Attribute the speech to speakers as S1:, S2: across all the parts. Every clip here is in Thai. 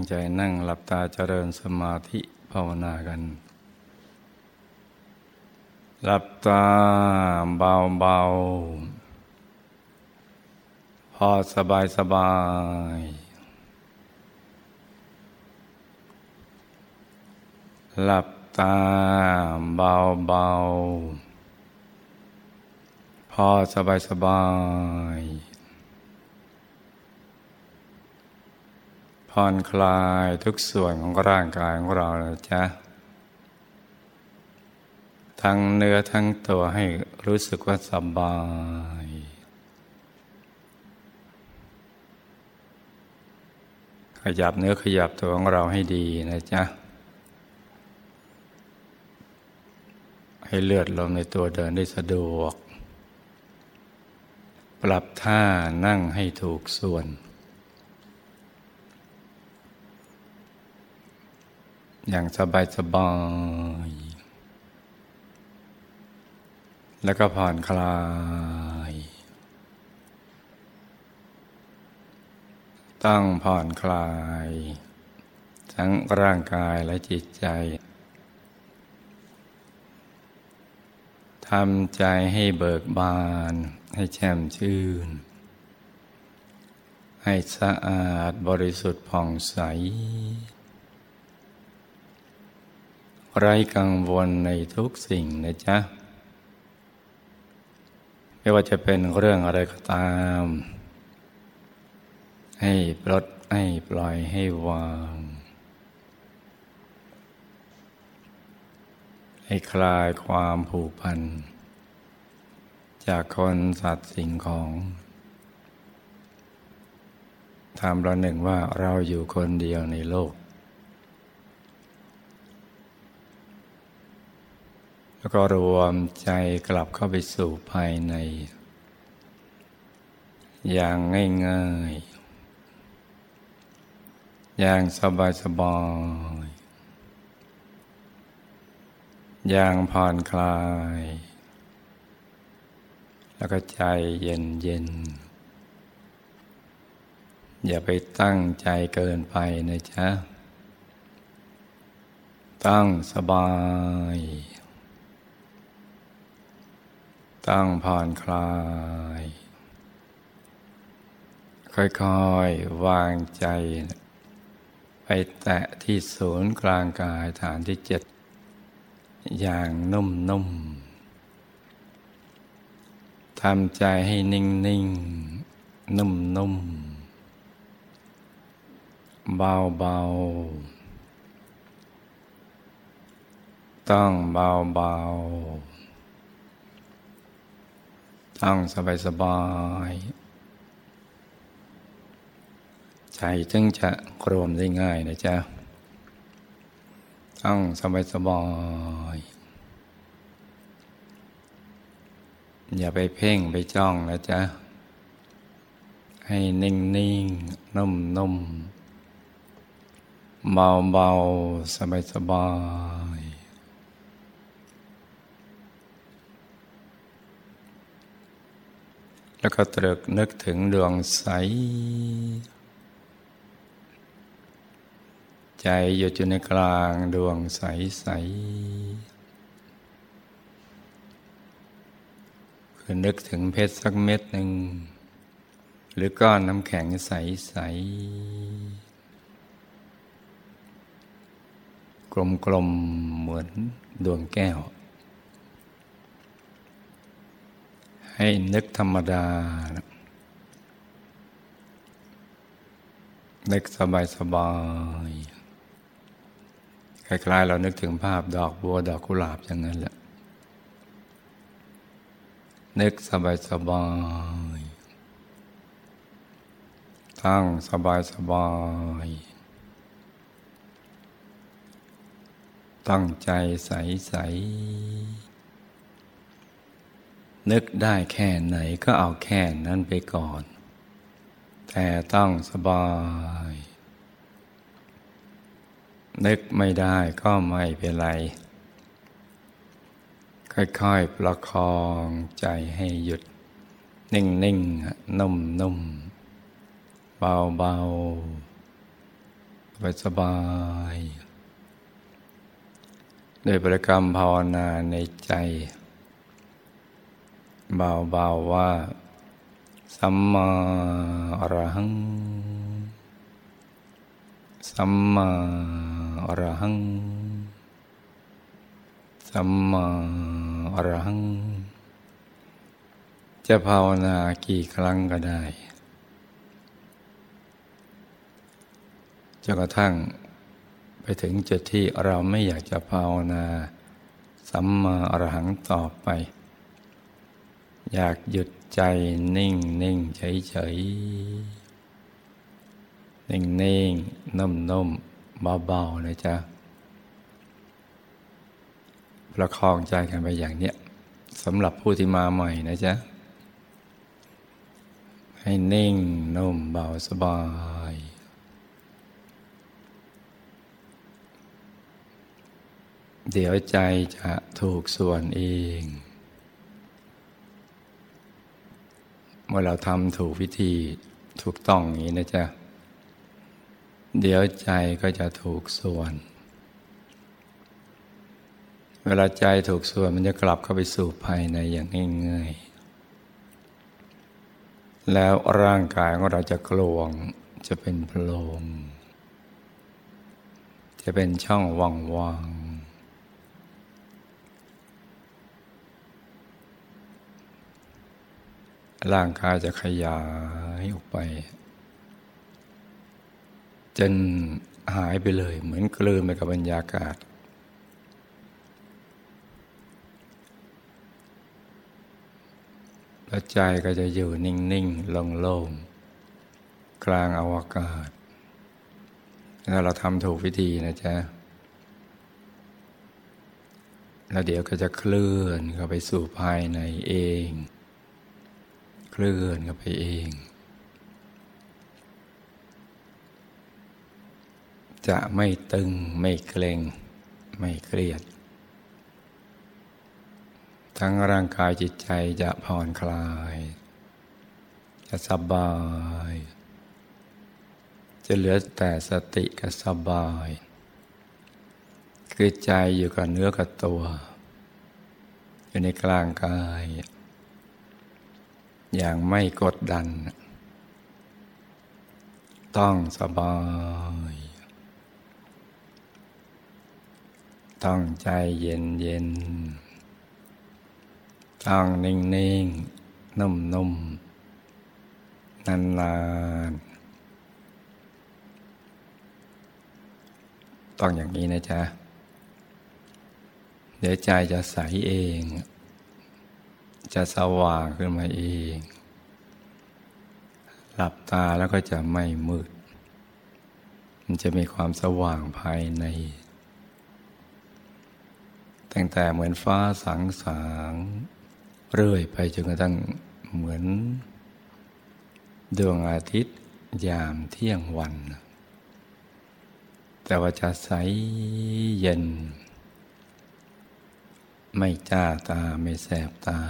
S1: งใจนั่งหลับตาเจริญสมาธิภาวนากัน หลับตาเบาเบาพอสบายสบาย หลับตาเบาเบาพอสบายสบาย ผ่อนคลายทุกส่วนของร่างกายของเรานะจ๊ะ ทั้งเนื้อทั้งตัวให้รู้สึกว่าสบาย ขยับเนื้อขยับตัวของเราให้ดีนะจ๊ะ ให้เลือดลมในตัวเดินได้สะดวก ปรับท่านั่งให้ถูกส่วน อย่างสบายสบาย แล้วก็ผ่อนคลาย ต้องผ่อนคลาย ทั้งร่างกายและจิตใจทำใจให้เบิกบาน ให้แช่มชื่น ให้สะอาดบริสุทธิ์ผ่องใส ไร้กังวลในทุกสิ่งนะจ๊ะ ไม่ว่าจะเป็นเรื่องอะไรก็ตาม ให้ปลดให้ปล่อยให้วาง ให้คลายความผูกพัน จากคนสัตว์สิ่งของทำเราหนึ่งว่าเราอยู่คนเดียวในโลก แล้วก็รวมใจกลับเข้าไปสู่ภายใน อย่างง่ายๆ อย่างสบายๆอย่างผ่อนคลาย แล้วก็ใจเย็นๆอย่าไปตั้งใจเกินไปนะจ๊ะ ตั้งสบาย ตั้งผ่อนคลาย ค่อยๆ วางใจ ไปแตะที่ศูนย์กลางกายฐานที่เจ็ด อย่างนุ่มๆทำใจให้นิ่งๆ นุ่มๆ เบาๆ ต้องเบาๆ ต้องสบายสบายใจจึงจะรวมได้ง่ายนะจ๊ะต้องสบายสบายอย่าไปเพ่งไปจ้องนะจ๊ะ ให้นิ่งนิ่งนุ่มนุ่มเบาเบาสบายสบาย แล้วก็ตรึกนึกถึงดวงใส ใจอยู่อยู่ในกลางดวงใสใสคือนึกถึงเพชรสักเม็ดหนึ่ง หรือก้อนน้ำแข็งใสใสกลมๆเหมือนดวงแก้ว ให้นึกธรรมดา นึกสบายสบายคล้ายๆเรานึกถึงภาพดอกบัวดอกกุหลาบอย่างนั้นแหละ นึกสบายสบายตั้งสบายสบาย ตั้งใจใสใส นึกได้แค่ไหนก็เอาแค่นั้นไปก่อน แต่ต้องสบาย นึกไม่ได้ก็ไม่เป็นไร ค่อยๆประคองใจให้หยุด นิ่งๆนนุ่มๆ เบาๆบายสบายโดยบริกรรมภาวนาในใจ เบาๆว่า สัมมาอรหัง สัมมาอรหัง สัมมาอรหัง จะภาวนากี่ครั้งก็ได้จนกระทั่งไปถึงจุดที่เราไม่อยากจะภาวนา สัมมาอรหังต่อไป อยากหยุดใจนิ่งนิ่งเฉยเฉยนิ่งนิ่งนุ่มนุ่มเบาๆนะจ๊ะประคองใจกันไปอย่างเนี้ยสำหรับผู้ที่มาใหม่นะจ๊ะ ให้นิ่งนุ่มเบาสบาย เดี๋ยวใจจะถูกส่วนเอง เมื่อเราทำถูกวิธีถูกต้องอย่างนี้นะจ๊ะ เดี๋ยวใจก็จะถูกส่วน เวลาใจถูกส่วนมันจะกลับเข้าไปสู่ภายในอย่างง่ายๆ แล้วร่างกายของเราจะกลวง จะเป็นโพรงจะเป็นช่องว่างๆ ร่างกายจะขยายออกไป จนหายไปเลย เหมือนกลืนไปกับบรรยากาศ แล้วใจก็จะอยู่นิ่งๆโล่งๆกลางอวกาศแล้วเราทำถูกวิธีนะจ๊ะแล้วเดี๋ยวก็จะเคลื่อนเข้าไปสู่ภายในเอง ลื่อนกันไปเอง จะไม่ตึงไม่เกร็งไม่เครียด ทั้งร่างกายจิตใจจะผ่อนคลาย จะสบาย จะเหลือแต่สติกับสบาย คือใจอยู่กับเนื้อกับตัว อยู่ในกลางกาย อย่างไม่กดดัน ต้องสบาย ต้องใจเย็นเย็น ต้องนิ่งนิ่งนุ่มนุ่มนานนานต้องอย่างนี้นะจ๊ะ เดี๋ยวใจจะใสเอง จะสว่างขึ้นมาเอง หลับตาแล้วก็จะไม่มืด มันจะมีความสว่างภายใน ตั้งแต่เหมือนฟ้าสังสางเรื่อยไปจนกระทั่งเหมือน ดวงอาทิตย์ยามเที่ยงวัน แต่ว่าจะใสเย็น ไม่จ้าตาไม่แสบตา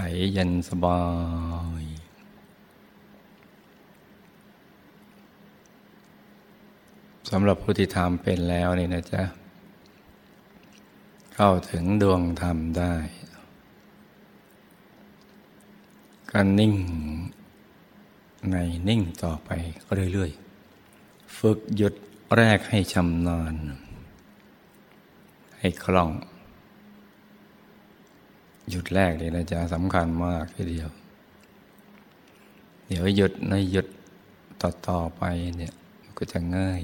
S1: ใสเย็นสบาย สำหรับผู้ที่ทำเป็นแล้วนี่นะจ๊ะ เข้าถึงดวงธรรมได้ก็นิ่งในนิ่งต่อไปก็เรื่อยๆ ฝึกหยุดแรกให้ชำนาญ ให้คล่อง หยุดแรกเลยนะจ๊ะสำคัญมากทีเดียว เดี๋ยวหยุดในหยุดต่อต่อไปเนี่ยก็จะง่าย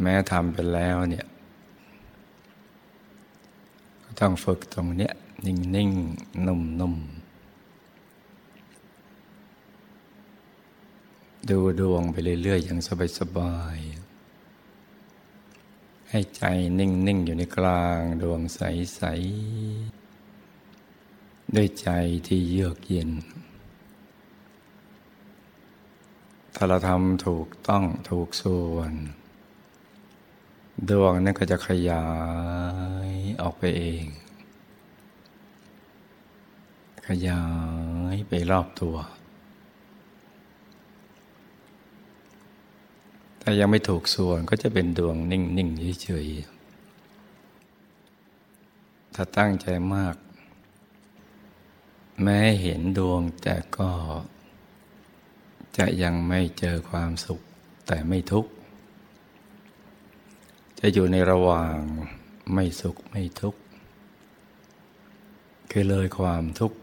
S1: แม้ทำไปแล้วเนี่ยก็ต้องฝึกตรงเนี้ยนิ่งนิ่งนุ่มนุ่มดูดวงไปเรื่อยๆอย่างสบายๆ ให้ใจนิ่งๆอยู่ในกลางดวงใสๆด้วยใจที่เยือกเย็น ถ้าเราทำถูกต้องถูกส่วน ดวงนั้นก็จะขยายออกไปเอง ขยายไปรอบตัว แต่ยังไม่ถูกส่วนก็จะเป็นดวงนิ่งๆเฉยๆถ้าตั้งใจมาก แม้เห็นดวงแต่ก็ จะยังไม่เจอความสุขแต่ไม่ทุกข์ จะอยู่ในระหว่างไม่สุขไม่ทุกข์ คือเลยความทุกข์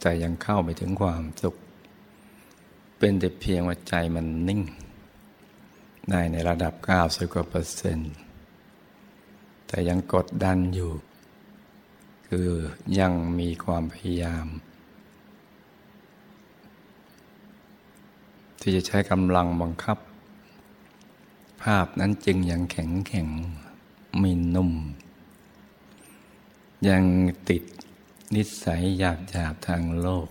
S1: แต่ยังเข้าไปถึงความสุข เป็นแต่เพียงว่าใจมันนิ่ง ได้ในระดับ 90กว่าเปอร์เซ็นต์ แต่ยังกดดันอยู่ คือยังมีความพยายาม ที่จะใช้กำลังบังคับ ภาพนั้นจึงยังแข็งแข็งมีนุ่ม ยังติดนิสัยหยาบหยาบทางโลก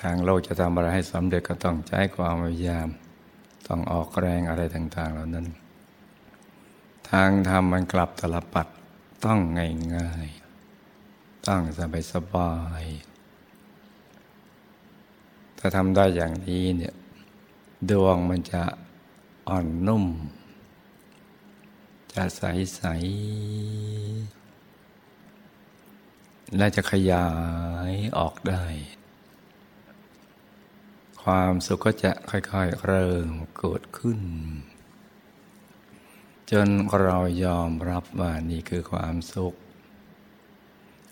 S1: ทางโลกจะทำอะไรให้สำเร็จก็ต้องใช้ความพยายาม ต้องออกแรงอะไรต่างๆ เหล่านั้น ทางธรรมมันกลับตลปัดต้องง่ายๆต้องสบายสบาย ถ้าทำได้อย่างนี้เนี่ยดวงมันจะอ่อนนุ่ม จะใสๆและจะขยายออกได้ ความสุขก็จะค่อยๆ เริ่มเกิดขึ้น จนเรายอมรับว่านี่คือความสุข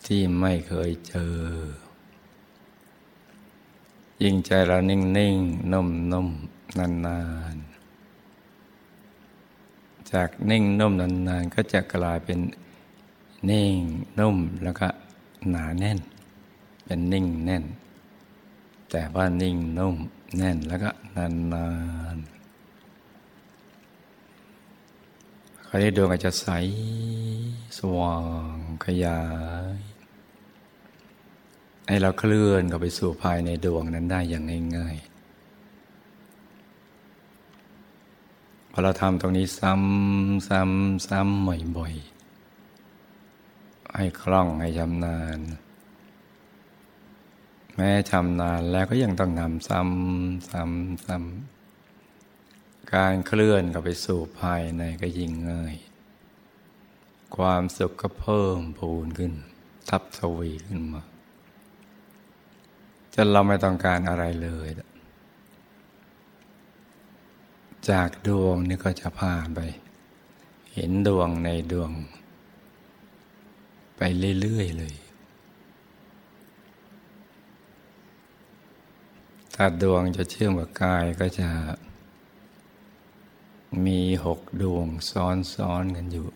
S1: ที่ไม่เคยเจอ ยิ่งใจเรานิ่งๆนุ่มๆนานๆจากนิ่งนุ่มนานๆ ก็จะกลายเป็นนิ่งนุ่มแล้วก็หนาแน่น เป็นนิ่งแน่น แต่ว่านิ่งนุ่มแน่นแล้วก็นานนาคราวนี้ดวงอาจจะใสสว่างขยายให้เราเคลื่อนเข้าไปสู่ภายในดวงนั้นได้อย่างง่ายๆ พอเราทำตรงนี้ซ้ำซ้ำซ้ำบ่อยๆ ให้คล่องให้ชำนาญ แม้ชำนาญแล้วก็ยังต้องนำซ้ำซ้ำซ้ำการเคลื่อนเข้าไปสู่ภายในก็ยิ่งง่าย ความสุขก็เพิ่มพูนขึ้น ทับทวีขึ้นมาจนเราไม่ต้องการอะไรเลย จากดวงนี่ก็จะผ่านไป เห็นดวงในดวง ไปเรื่อยๆเลย ถ้าดวงจะเชื่อมกับกายก็จะ มีหกดวงซ้อนๆกันอยู่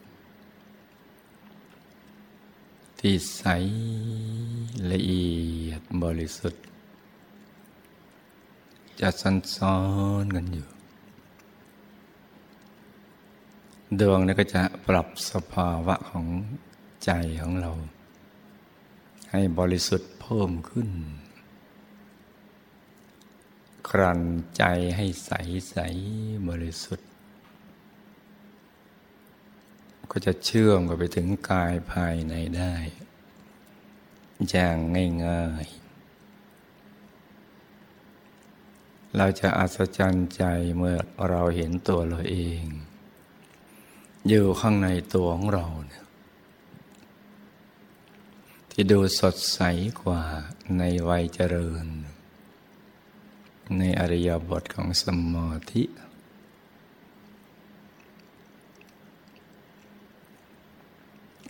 S1: ที่ใสละเอียดบริสุทธิ์ จะซ้อนๆกันอยู่ ดวงนี้ก็จะปรับสภาวะของใจของเรา ให้บริสุทธิ์เพิ่มขึ้น ครันใจให้ใสใสบริสุทธิ์ ก็จะเชื่อมกับไปถึงกายภายในได้ อย่างง่ายๆ เราจะอัศจรรย์ใจเมื่อเราเห็นตัวเราเอง อยู่ข้างในตัวของเราเนี่ยที่ดูสดใสกว่าในวัยเจริญ ในอริยบทของสมาธิ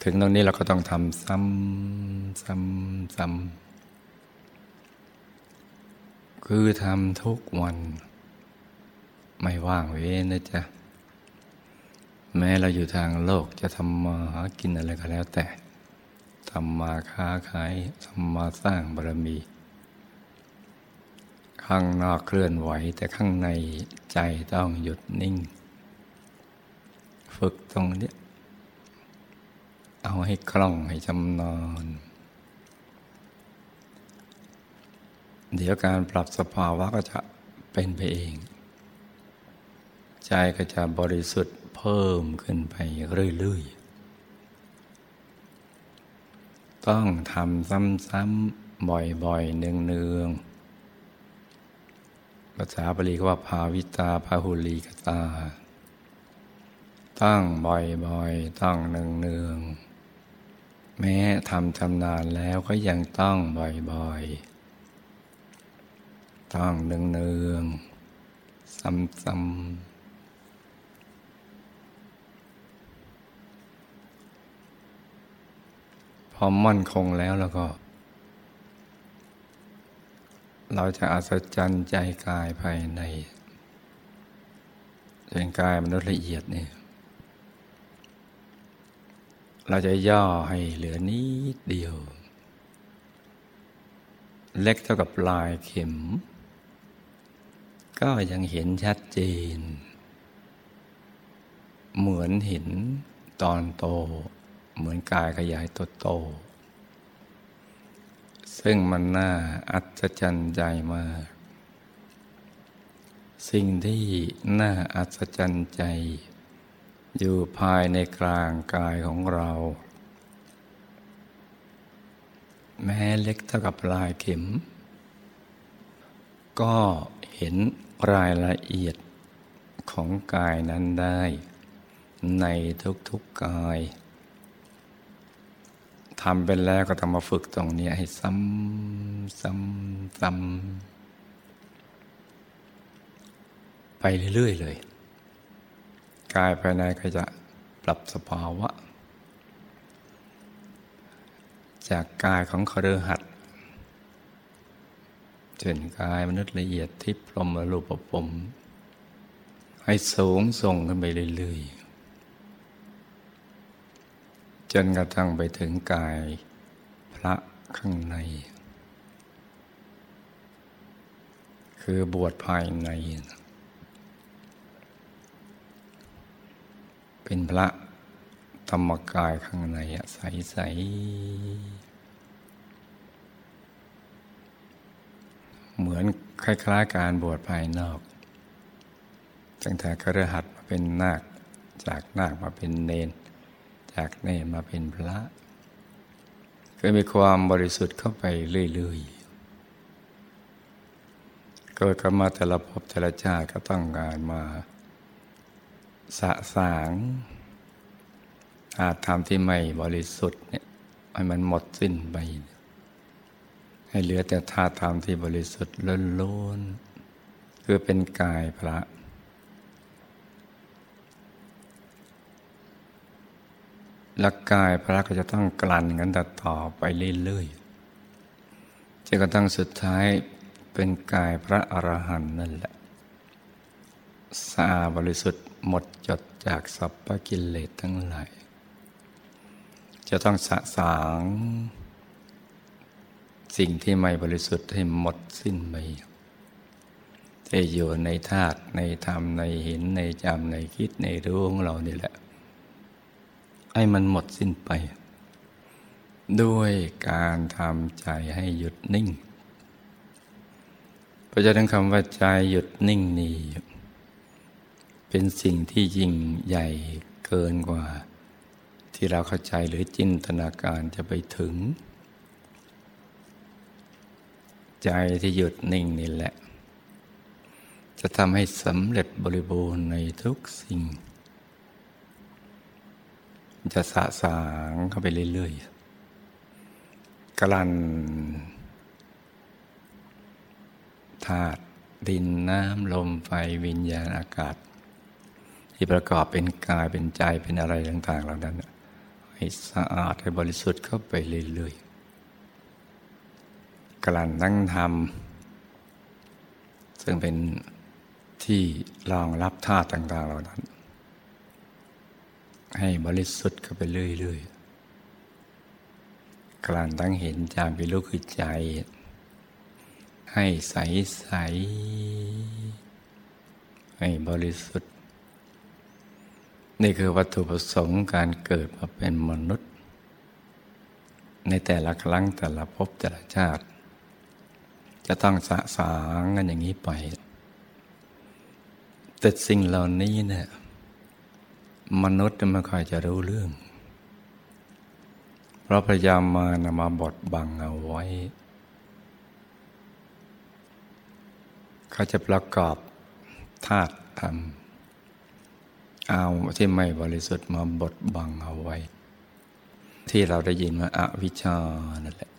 S1: ถึงตรงนี้เราก็ต้องทำซ้ำซ้ำซ้ำคือทำทุกวัน ไม่ว่างเว้นนะจ๊ะ แม้เราอยู่ทางโลกจะทำมาหากินอะไรก็แล้วแต่ทำมาค้าขายทำมาสร้างบารมี ข้างนอกเคลื่อนไหวแต่ข้างในใจต้องหยุดนิ่ง ฝึกตรงนี้ เอาให้คล่องให้จำนอน เดี๋ยวการปรับสภาวะก็จะเป็นไปเอง ใจก็จะบริสุทธิ์เพิ่มขึ้นไปเรื่อยๆ ต้องทำซ้ำๆบ่อยๆเนืองๆ ภาษาบาลีก็ว่าภาวิตาพาหุลีกตา ตั้งบ่อยๆต้องเนืองๆ แม้ทำชำนาญแล้วก็ยังต้องบ่อยๆ ต้องเนืองๆ ซ้ำๆพอมั่นคงแล้วแล้วก็ เราจะอัศจรรย์ใจกายภายในเป็นกายมนุษย์ละเอียดนี่เราจะย่อให้เหลือนิดเดียว เล็กเท่ากับปลายเข็ม ก็ยังเห็นชัดเจน เหมือนเห็นตอนโต เหมือนกายขยายตัวโต ซึ่งมันน่าอัศจรรย์ใจมาก สิ่งที่น่าอัศจรรย์ใจ อยู่ภายในกลางกายของเรา แม้เล็กเท่ากับลายเข็ม ก็เห็นรายละเอียดของกายนั้นได้ ในทุกๆกาย ทำเป็นแล้วก็ต้องมาฝึกตรงนี้ให้ซ้ำซ้ำซ้ำไปเรื่อยๆเลย กายภายในก็จะปรับสภาวะ จากกายของคฤหัสถ์จนกายมนุษย์ละเอียดที่พรหมรูปปมให้สูงส่งขึ้นไปเรื่อยๆ จนกระทั่งไปถึงกาย พระข้างใน คือบวชภายใน เป็นพระธรรมกายข้างในใสใสเหมือนคล้ายๆการบวชภายนอกตั้งแต่กระหัดมาเป็นนาคจากนาคมาเป็นเนน จากเนรมาเป็นพระก็มีความบริสุทธิ์เข้าไปเรื่อยๆเกิดกันมาแต่ละภพแต่ละชาติก็ต้องการมาสะสางอาจทำที่ไม่บริสุทธิ์เนี่ยให้มันหมดสิ้นไป ให้เหลือแต่ธาตุธรรมที่บริสุทธิ์ล้นๆคือเป็นกายพระ และกายพระก็จะต้องกลั่นกันต่อไปเรื่อยๆจนกระทั่งสุดท้ายเป็นกายพระอรหันต์นั่นแหละสะอาบริสุทธิ์หมดจดจากสัพพกิเลสทั้งหลาย จะต้องสะสางสิ่งที่ไม่บริสุทธิ์ให้หมดสิ้นไปจะอยู่ในธาตุในธรรมในเห็นในจำในคิดในรู้ของเรานี่แหละ ให้มันหมดสิ้นไป ด้วยการทำใจให้หยุดนิ่ง เพราะฉะนั้นคำว่าใจหยุดนิ่งนี่เป็นสิ่งที่ยิ่งใหญ่เกินกว่า ที่เราเข้าใจหรือจินตนาการจะไปถึง ใจที่หยุดนิ่งนี่แหละ จะทำให้สำเร็จบริบูรณ์ในทุกสิ่ง จะสะสางเข้าไปเรื่อยๆกลั่นธาตุดินน้ำลมไฟวิญญาณอากาศ ที่ประกอบเป็นกายเป็นใจเป็นอะไรต่างๆเหล่านั้น ให้สะอาดให้บริสุทธิ์เข้าไปเรื่อยๆกลั่นนั่งทำซึ่งเป็นที่รองรับธาตุต่างๆเหล่านั้น ให้บริสุทธิ์เข้าไปเรื่อยๆกลั่นตั้งเห็นจามไปรู้คือใจ ให้ใสใสให้บริสุทธิ์ นี่คือวัตถุประสงค์การเกิดมาเป็นมนุษย์ ในแต่ละครั้งแต่ละภพแต่ละชาติ จะต้องสะสางกันอย่างนี้ไปแต่สิ่งเหล่านี้เนี่ย มนุษย์ไม่ค่อยจะรู้เรื่อง เพราะพยายามมานมาบดบังเอาไว้ เขาจะประกอบธาตุธรรม เอาที่ไม่บริสุทธิ์มาบดบังเอาไว้ ที่เราได้ยินว่าอาวิชชานั่นแหละ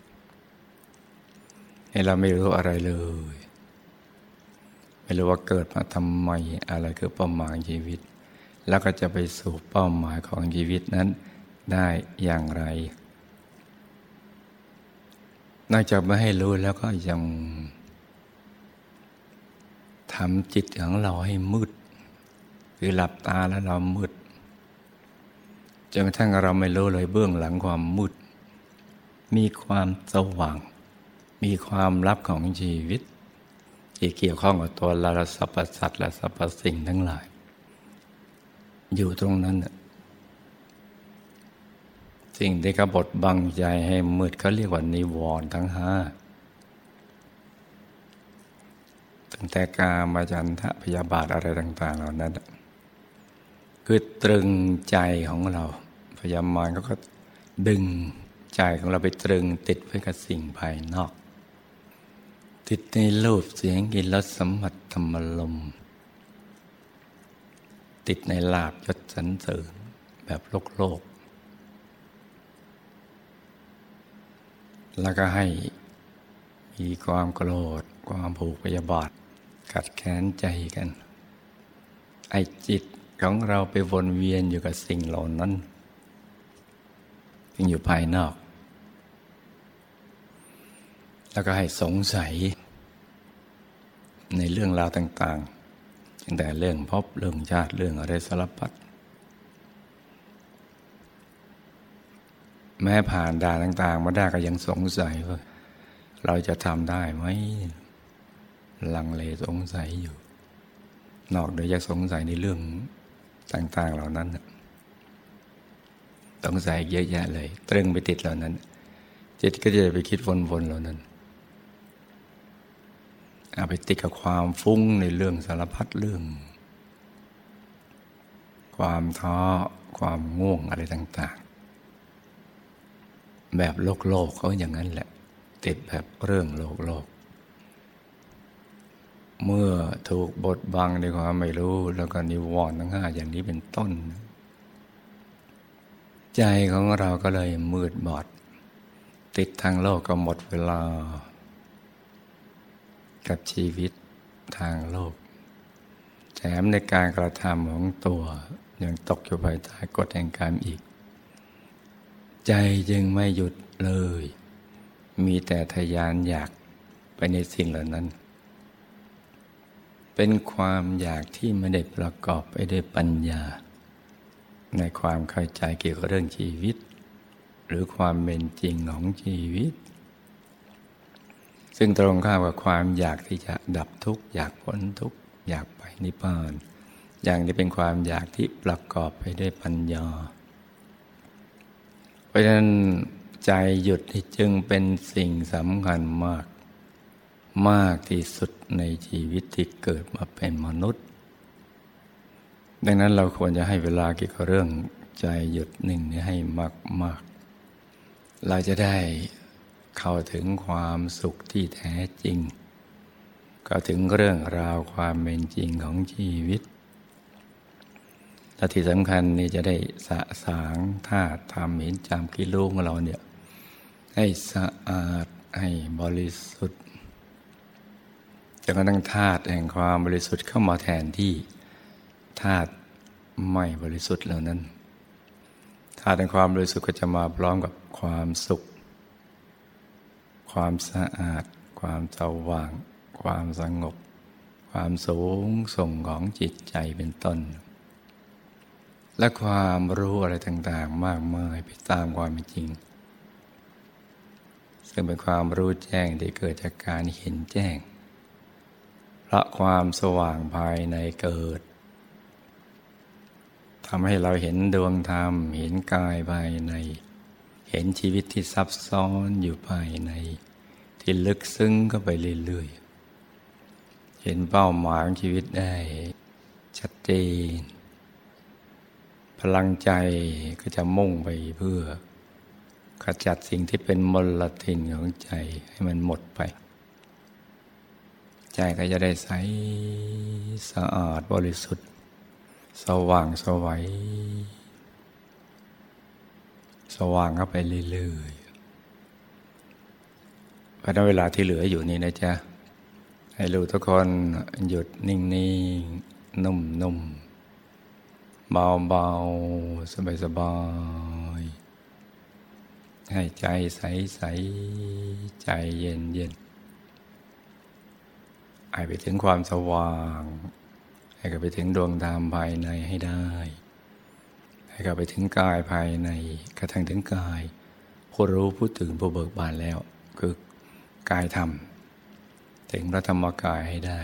S1: ให้เราไม่รู้อะไรเลย ไม่รู้ว่าเกิดมาทำไมอะไรคือป้าหมายชีวิต แล้วก็จะไปสู่เป้าหมายของชีวิตนั้นได้อย่างไร นอกจากไม่ให้รู้แล้วก็ยังทำจิตของเราให้มืด คือหลับตาแล้วเรามืดจนกระทั่งเราไม่รู้เลยเบื้องหลังความมืด มีความสว่าง มีความลับของชีวิต ที่เกี่ยวข้องกับตัวเราสรรพสัตว์และสรรพสิ่งทั้งหลาย อยู่ตรงนั้น สิ่งที่กบฏบังใจให้มืดเขาเรียกว่านิวรณ์ทั้งห้าตั้งแต่กามาจันทะพยาบาทอะไรต่าง ๆ เหล่านั้น คือตรึงใจของเรา พยามารเขาก็ดึงใจของเราไปตรึงติดไว้กับสิ่งภายนอก ติดในรูปเสียงกินรสสัมผัสธรรมลม ติดในลาบยศสรรเสริญแบบโลกโลก แล้วก็ให้มีความโกรธ ความผูกพยาบาท กัดแค้นใจกัน ไอจิตของเราไปวนเวียนอยู่กับสิ่งเหล่านั้นที่อยู่ภายนอก แล้วก็ให้สงสัยในเรื่องราวต่าง ๆ ตั้งแต่เรื่องพบเรื่องชาติเรื่องอะไรสารพัดแม้ผ่านด่านต่าง ๆ มาได้ก็ยังสงสัยว่า เราจะทำได้ไหมลังเลสงสัยอยู่ นอกเดียจากสงสัยในเรื่องต่าง ๆ เหล่านั้นสงสัยเยอะแยะเลย ตรึงไปติดเหล่านั้น จิตก็จะไปคิดวนๆเหล่านั้น เอาไปติดกับความฟุ้งในเรื่องสารพัดเรื่อง ความท้อความง่วงอะไรต่าง ๆ แบบโลกโลกเขาอย่างนั้นแหละ ติดแบบเรื่องโลกโลก เมื่อถูกบดบังในความไม่รู้ แล้วก็นิวรณ์ทั้งห้าอย่างนี้เป็นต้น ใจของเราก็เลยมืดบอด ติดทางโลกก็หมดเวลา กับชีวิตทางโลกแถมในการกระทำของตัวยังตกอยู่ภายใต้กฎแห่งกรรมอีก ใจจึงไม่หยุดเลย มีแต่ทยานอยากไปในสิ่งเหล่านั้น เป็นความอยากที่ไม่ได้ประกอบไปด้วยปัญญา ในความเข้าใจเกี่ยวกับเรื่องชีวิต หรือความเป็นจริงของชีวิต ซึ่งตรงข้ามกับความอยากที่จะดับทุกข์อยากพ้นทุกข์อยากไปนิพพาน อย่างนี้เป็นความอยากที่ประกอบไปด้วยปัญญา เพราะฉะนั้นใจหยุดจึงเป็นสิ่งสำคัญมาก มากที่สุดในชีวิตที่เกิดมาเป็นมนุษย์ ดังนั้นเราควรจะให้เวลาเกี่ยวกับเรื่องใจหยุดหนึ่งนี้ให้มากมากเราจะได้ เข้าถึงความสุขที่แท้จริง เข้าถึงเรื่องราวความเป็นจริงของชีวิตและที่สำคัญนี่จะได้สะสางท่าทำเห็นจำกิโลของเราเนี่ยให้สะอาดให้บริสุทธิ์จนกระทั่งธาตุแห่งความบริสุทธิ์เข้ามาแทนที่ธาตุไม่บริสุทธิ์เหล่านั้นธาตุแห่งความบริสุทธิ์ก็จะมาพร้อมกับความสุข ความสะอาด ความสว่าง ความสงบ ความสูงส่งของจิตใจเป็นต้น และความรู้อะไรต่างๆ มากมายไปตามความเป็นจริง ซึ่งเป็นความรู้แจ้งที่เกิดจากการเห็นแจ้งละความสว่างภายในเกิดทำให้เราเห็นดวงธรรม เห็นกายภายใน เห็นชีวิตที่ซับซ้อนอยู่ภายใน ที่ลึกซึ้งก็ไปเรื่อยๆ เห็นเป้าหมายของชีวิตได้ชัดเจน พลังใจก็จะมุ่งไปเพื่อขจัดสิ่งที่เป็นมลทินของใจให้มันหมดไป ใจก็จะได้ใสสะอาดบริสุทธิ์ สว่างสวัย สว่างเข้าไปเรื่อยๆเพราะเวลาที่เหลืออยู่นี่นะจ๊ะ ให้รู้ทุกคนหยุดนิ่งๆ นุ่มๆ เบาๆ สบายๆ ให้ใจใสๆ ใจเย็นๆให้ไปถึงความสว่าง ให้ไปถึงดวงธรรมภายในให้ได้ ให้กลับไปถึงกายภายในกระทั่งถึงกายผู้รู้ผู้ตื่นผู้เบิกบานแล้ว คือกายธรรม ถึงพระธรรมกายให้ได้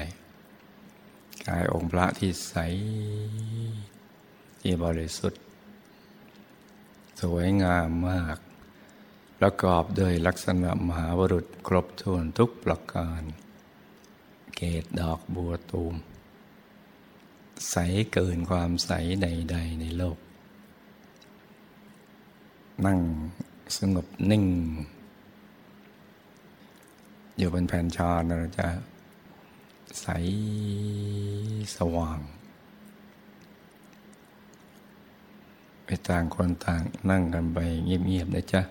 S1: กายองค์พระที่ใสที่บริสุทธิ์ สวยงามมาก ประกอบด้วยลักษณะมหาวรุษครบถ้วนทุกประการ เกตดอกบัวตูม ใสเกินความใสใด ๆ ในโลก นั่งสงบนิ่ง อยู่บนแผ่นชาเราจะใสสว่าง ไปต่างคนต่างนั่งกันไปเงียบๆนะจ๊ะ